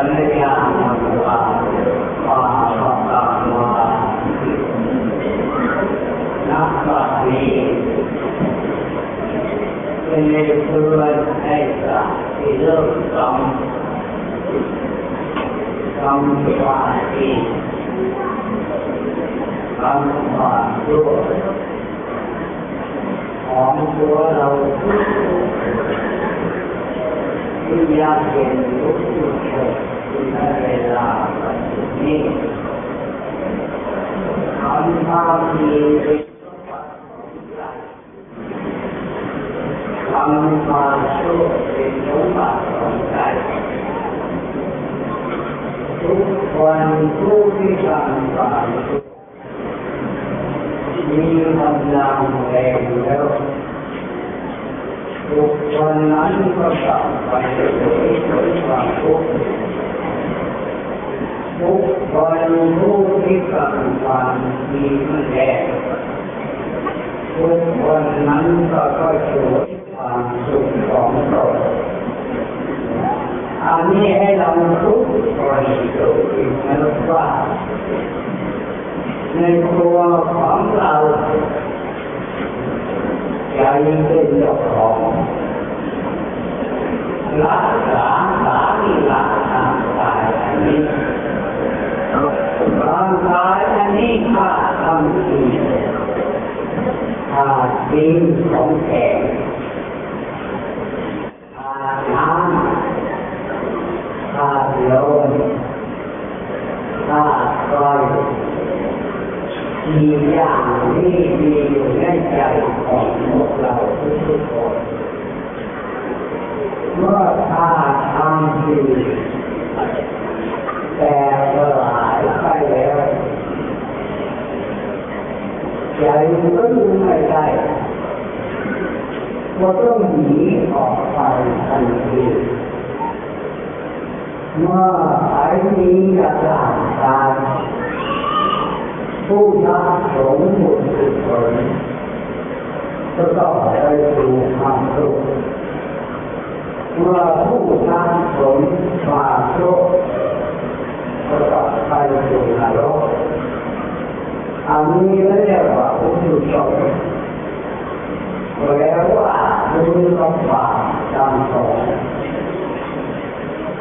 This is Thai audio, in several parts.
สัญญามังวาปาปะกามานักบัณฑิตเป็นในส่วนให้สัตว์ที่เริ่มต้ทำความดีทำความวของตัวเราที่ยากเย็นทุกทุกคนในเวลาปัจจุบันนี้ทำความวาติของใจทุกวันทุก ที่ทำความมีกำลังแรงแล้ว ทุกวันนั้นก็กลับไปด้วยความทุกข์ทุกวันทุกที่ทำความมีมันแรงทุกวันนั้นก็ก็ช่วยความสุขของเราอันนี้ให้เราทุกคนดูอีกนะว่าในตัวของเรา ใจเป็นเจ้าของรักษาสามีหลักทางกายอันนี้ร่างกายอันนี้ข้าทำดีขาดดินของแข็งขาดน้ำ ธาตุลมธาตุไฟมีอย่างนี้มีอยู่ในใจของพวกเรา เมื่อธาตุทำดีแต่สลายไปแล้วใจก็อยู่ไม่ได้ก็ต้องหนีออกไปทันทีเมื่อไอ้นี้กระจ่างตาผู้ทักสงบุญสุขล ก็ต้องไปสู่ความสุขเมื่อผู้ทักสงความสุขก็ต้องไปสู่นรกอันนี้เรียกว่าอุตุชนแปลว่าบุญกับบาปจำสอง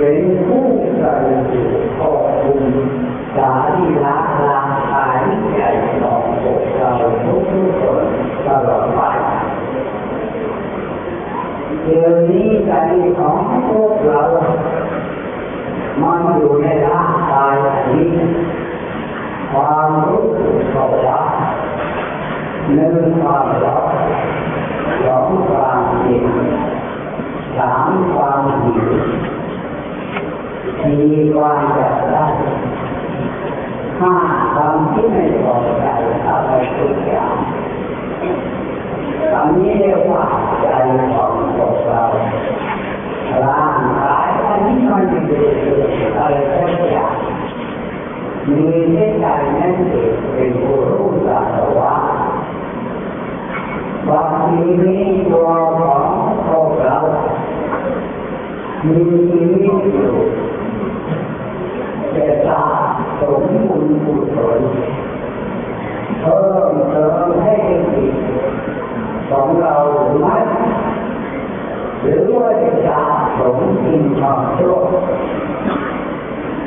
เป็นผู้ใจอยู่ขอบคุณสาธิละลาขายใหญ่ของพวกเราทุกคนตลอดไปเดี๋ยวนี้ใจของพวกเรามันอยู่ในร่างกายนี้ความรู้สึกของว่าหนึ่งความรักสองความเจ็บสามความหิว มีความอยากได้ห้าคำที่ไม่พอใจอะไรทุกอย่างอันนี้เรียกว่าใจของพวกเราร่างกายอันนี้มันเป็นอะไรทุกอย่างมีที่ใจนั้นเองเป็นผู้รู้สัจว่าบางทีนี้ตัวของพวกเรามีชีวิตอยู่ แต่ตาสมบูรณ์กุศลเพิ่มเติมให้จิตของเราหรือไม่หรือว่าจะสะสมสิ่งความชั่ว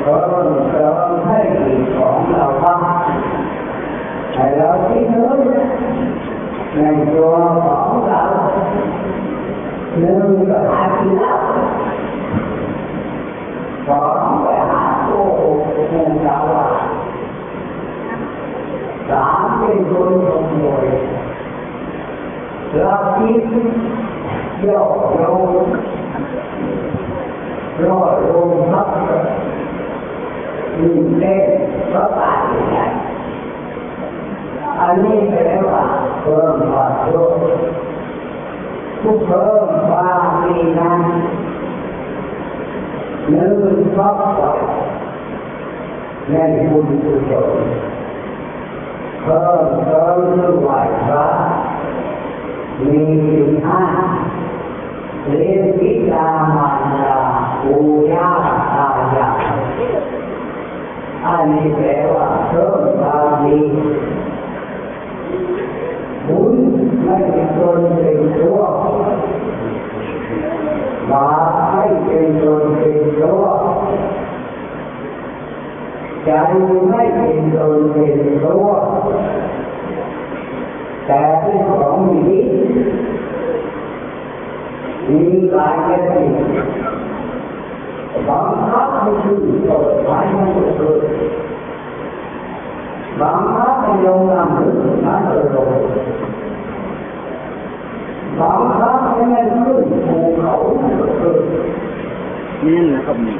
เพิ่มเติมให้จิตของเราบ้างให้เราคิดถึงในตัวของเราหนึ่งก็หาที่แล้วสอง เป็นคนขโมยเราคิดย่อลงย่อลงพักมีเล่นพระบาทใหญ่อันนี้แปลว่าเพิ่มความรู้ผู้เพิ่มความมีนั้นหนึ่งชอบใจในบุญกุศล เพิ่มเติมด้วยไหวพระมีสินห้าเรียนวิจามารดาปูญาตายาอันนี้แปลว่าเพิ่มความดี ใจไม่เป็นตนเป็นตัวแต่เป็นของดีมีหลายแง่บังคับให้ชื่อเปิดไว้ให้เกิดบังคับให้ลงนำหรือนั้นลงบังคับให้มันขึ้นภูเขาเกิดนี่นะครับนี่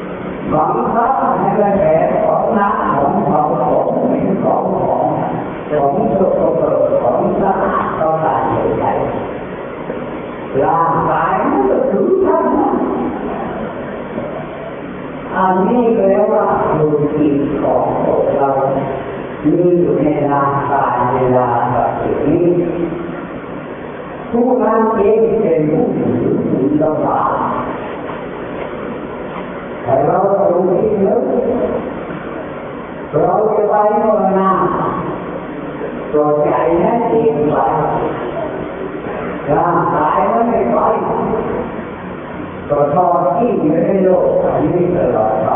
บังคับให้มันแผลของน้ำของของของเหม็นของของของสกปรกของสะอาดก็ตายใจร่างกายมันก็ถือท่านอันนี้แปลว่าดูจิตของพวกเรามีอยู่ในร่างกายเวลาแบบนี้ผู้นั้นเองเป็นผู้ถือบุญระบาปแต่ เรารู้ที่นึกเราจะไปโน่นนะตัวใจนั้นเองไปร่างกายมันไม่ไปก็ทอดที่อยู่ในโลกอันนี้ตลอดไป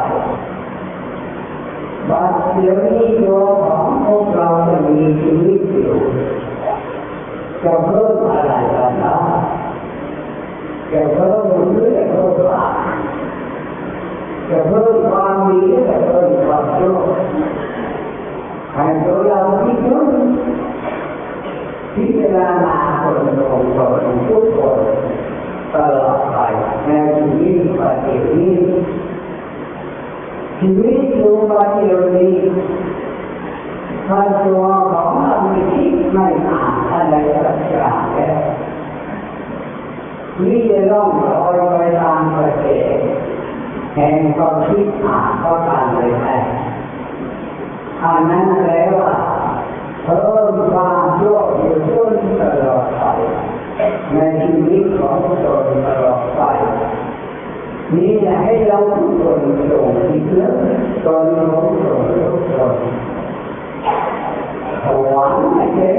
บางเดี๋ยวนี้ตัวของพวกเราจะมีชีวิตอยู่จะเพิ่มอะไรกันนะจะเพิ่มหรือจะเพิ่มบาป จะเพิ่มความดีหรือจะเพิ่มความชั่วให้ตัวเราคิดดูพิจารณาคนของคนทุกคนตลอดไปในชีวิตปฏิบัติชีวิตอยู่ปฏิบัติถ้าตัวของเราไม่คิดไม่อ่านอะไรสักอย่างแล้วนี่จะต้องลอยไปตามกระแส แห่งความคิดอ่านก็ตามเลยได้อันนั้นแปลว่าเพิ่มความชั่วอยู่จนตลอดไปในชีวิตของตนตลอดไปนี่ให้เราทุกคนส่งที่เพื่อตนของตนทุกคนสวรรค์ไม่ใช่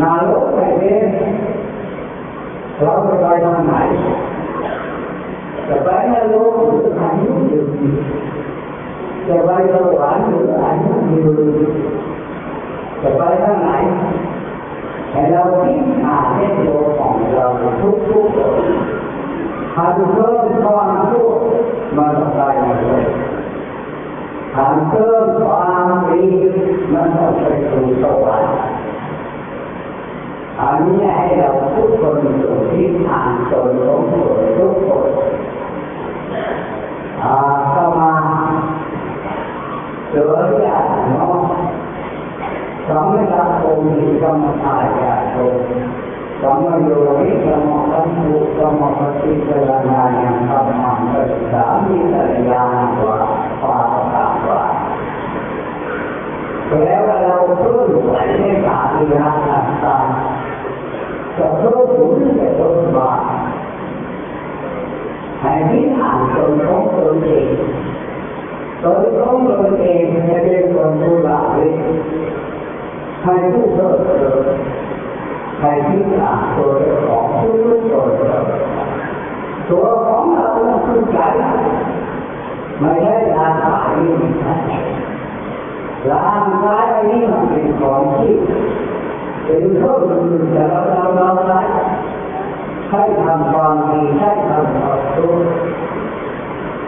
นรกไม่ใช่เราจะไปทางไหน จะไปนรกหรืออันนี้อยู่จะไปสวรรค์หรืออันนี้อยู่จะไปทางไหนเราคิดหาให้ตัวของเราทุกทุกคนหากเพิ่มความชั่วมันต้องได้มาเลยหากเพิ่มความดีมันต้องไปสู่สวรรค์อันนี้ให้เราทุกคนอยู่ที่ทางตนของตนทุกคนอาเข้ามา เจอญาติน้องสำนักองค์กรรมฐานญาติโยมสัมโยนิสมคันตุสมปฏิจารณายังธรรมังปัสสามิสัญญาณวะปาปะวะแล้วเราพิ่มไหวในกาลีนาต่างจะเพิ่มบุญจะเพิ่มบาให้ที่อ่านตนของตนเอง ตนของตนเองจะเป็นคนผู้ละเว้นให้ผู้เพิ่มเติมใครที่อ่านตัวของทุกๆตัวตัวของเราคือใจไม่ใช่ร่างกายนี่ร่างกายนี้มันเป็นของที่เป็นเครื่องมือจะเราเราเราใช้ใช้ทำความดีใช้ทำความชั่ว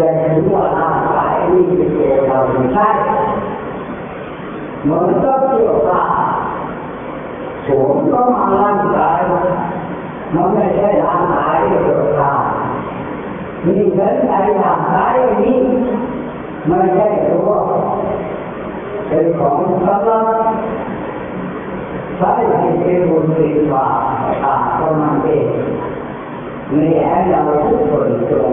ยังเราทุกคนตัวของเราคืออะไรคือใจอย่าถือว่าร่างกายนี่เป็นตัวเราไม่ใช่เหมือนกับเสื้อผ้าสวมก็มาร่างกายมันไม่ใช่ร่างกายที่เสื้อผ้านี่เหมือนไอ้ร่างกายนี้ไม่ใช่ตัวเป็นของสำนักใช้ให้เป็นบุญเป็นบาปตามกำลังเองนี่ให้เราทุกคนจง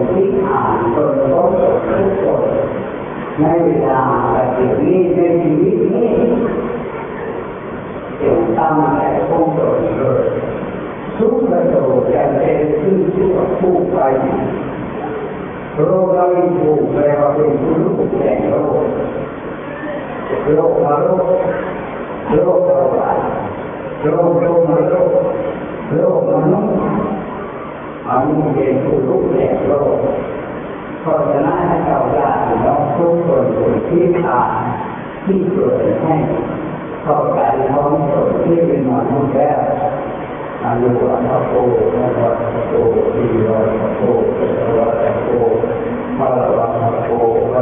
ในเวลาปฏิบัตินี้ในชีวิตนี้จงตั้งใจคงตนเลยทุกประโยชน์จะเป็นขึ้นชั่วผู้ไปโรคเราถูกแปลว่าเป็นผู้รู้แก่โรคโรคมาโรคโรคอะไรโรคโรคมาโรคโรคมนุษย์อันนี้เป็นผู้รู้แก่โรค เพราะฉะนั้นให้เราญาติน้องทุกคนที่ผ่านที่เกิดให้เข้าใจท้องคนที่เป็นมนุษย์แล้วอายุวัฒโกวัฒโกดีวัฒโกวัฒโกพระวัฒโกพระวั